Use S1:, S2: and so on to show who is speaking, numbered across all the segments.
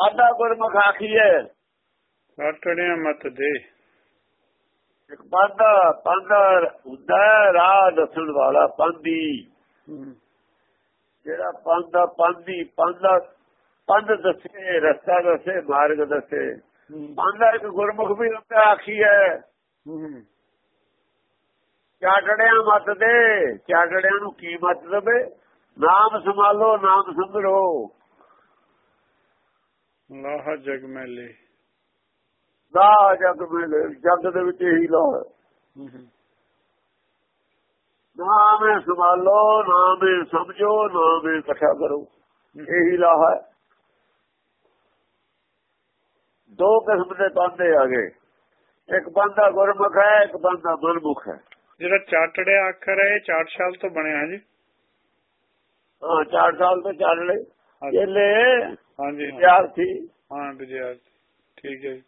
S1: ਆਦਾ ਗੁਰਮੁਖ ਆਖੀਏ
S2: ਕਾਟੜਿਆ ਮਤ ਦੇ।
S1: ਇੱਕ ਪਾਦਾ ਪਾਦਾ ਹੁੰਦਾ ਰਾਹ ਦੱਸਣ ਵਾਲਾ ਪੰਦੀ। ਜਿਹੜਾ ਪਾਦਾ ਪੰਦੀ ਪਾਦਾ ਪੰਦ ਦੱਸੇ ਰਸਤਾ ਦੱਸੇ ਮਾਰਗ ਦੱਸੇ। ਪਾਦਾ ਇੱਕ ਗੁਰਮੁਖ ਵੀ ਹੁੰਦਾ ਆਖੀਏ
S2: ਹੂੰ,
S1: ਚਾਟੜਿਆਂ ਮਤ ਦੇ ਚਾਟੜਿਆਂ ਨੂੰ ਕੀ ਮਤ ਦੇਵੇ? ਨਾਮ ਸੰਭਾਲੋ ਨਾਮ ਸੰਭਰੋ।
S2: ਲਾਹ ਜਗ ਮੈਲੇ
S1: ਦਾ ਜਗ ਮਿਲੇ ਜਗ ਦੇ ਵਿੱਚ ਇਹੀ ਲੋ
S2: ਹੂੰ, ਹੂੰ,
S1: ਨਾਮ ਸੰਭਾਲੋ ਨਾਮ ਸਮਝੋ ਨਾਮ ਇਕੱਠਾ ਕਰੋ। ਇਹੀ ਲਾਹ ਹੈ। ਦੋ ਕਿਸਮ ਦੇ ਬੰਦੇ ਆ ਗਏ। ਇੱਕ ਬੰਦਾ ਗੁਰਮੁਖ ਹੈ ਇੱਕ ਬੰਦਾ ਮਨਮੁਖ ਹੈ।
S2: ਜਿਹੜਾ ਚਾਟੜਿਆ ਅੱਖਰ ਹੈ ਇਹ ਚਾਟਸ਼ਾਲ ਤੋਂ ਬਣਿਆ ਜੀ।
S1: ਹਾਂ 4 ਸਾਲ ਤੋਂ ਚੱਲ ਲਏ ਚੇਲੇ
S2: ਹਾਂਜੀ ਹਾਂ
S1: ਵਿਦਿਆਰਥੀ
S2: ਹਾਂ ਵਿਦਿਆਰਥੀ ਠੀਕ ਹੈ ਜੀ।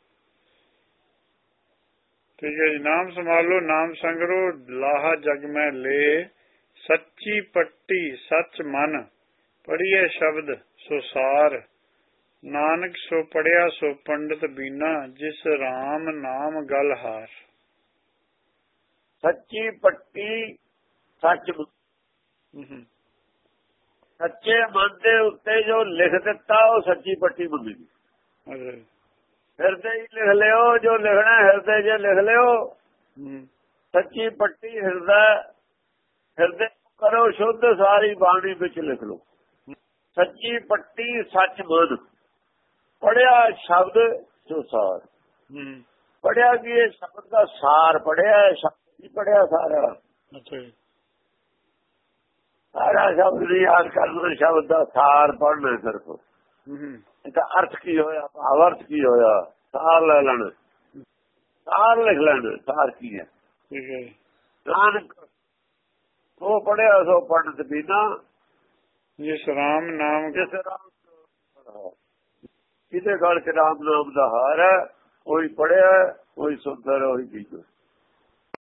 S2: ਠੀਕ ਹੈ ਜੀ ਨਾਮ ਸੰਭਾਲੋ ਨਾਮ ਸੰਗਰੋ ਲਾਹਾ ਜਗ ਮੈਂ ਲੈ ਸੱਚੀ ਪੱਟੀ ਸੱਚ ਮਨ ਪੜੀਏ ਸ਼ਬਦ ਸੋ ਸਾਰ। ਨਾਨਕ ਸੋ ਪੜਿਆ ਸੋ ਪੰਡਤ ਬੀਨਾ ਜਿਸ RAM ਨਾਮ ਗਲ ਹਾਰ।
S1: ਸੱਚੀ ਪੱਟੀ ਸੱਚ
S2: ਹੂੰ ਹੂੰ,
S1: ਸੱਚੇ ਮਨ ਦੇ ਉੱਤੇ ਜੋ ਲਿਖ ਦਿੱਤਾ ਉਹ ਸੱਚੀ ਪੱਟੀ
S2: ਜੀ।
S1: ਹਿਰਦੇ ਹੀ ਲਿਖ ਲਿਓ ਜੋ ਲਿਖਣਾ ਹਿਰਦੇ 'ਚ ਲਿਖ ਲਿਓ ਸੱਚੀ ਪੱਟੀ ਹਿਰਦਾ ਹਿਰਦੇ ਕਰੋ ਸ਼ੁੱਧ ਸਾਰੀ ਬਾਣੀ ਵਿੱਚ ਲਿਖ ਲਓ। ਸੱਚੀ ਪੱਟੀ ਸੱਚ ਮਨ ਪੜਿਆ ਸ਼ਬਦ ਸੋ ਸਾਰ। ਪੜਿਆ ਕੀ ਇਹ ਸ਼ਬਦ ਦਾ ਸਾਰ? ਪੜਿਆ ਸ਼ਬਦ ਹੀ ਪੜਿਆ ਸਾਰਾ।
S2: ਅੱਛਾ
S1: ਸਾਰਾ ਸ਼ਬਦ ਨਹੀਂ ਯਾਦ ਕਰਨਾ ਸ਼ਬਦ ਦਾ ਸਾਰ ਪੜਨਾ ਸਿਰਫ। ਇਹਦਾ ਅਰਥ ਕੀ ਹੋਇਆ? ਭਾਵ ਕੀ ਹੋਇਆ? ਸਾਰ ਲੈ ਲੈਣਾ। ਸਾਰ ਲਿਖ ਲੈਣਾ। ਸਾਰ ਕੀ ਹੈ। ਨਾਨਕ ਉਹ ਪੜਿਆ ਸੋ ਪੰਡਤ ਬੀਨਾ।
S2: ਜਿਸ RAM ਨਾਮ
S1: ਜਿਸ ਰਾਮ ਜਿਹਦੇ ਗਲ ਚ ਰਾਮ ਨਾਮ ਦਾ ਹਾਰ ਹੈ ਉਹੀ ਪੜਿਆ ਉਹੀ ਸੁੰਦਰ ਉਹੀ ਜੀਵ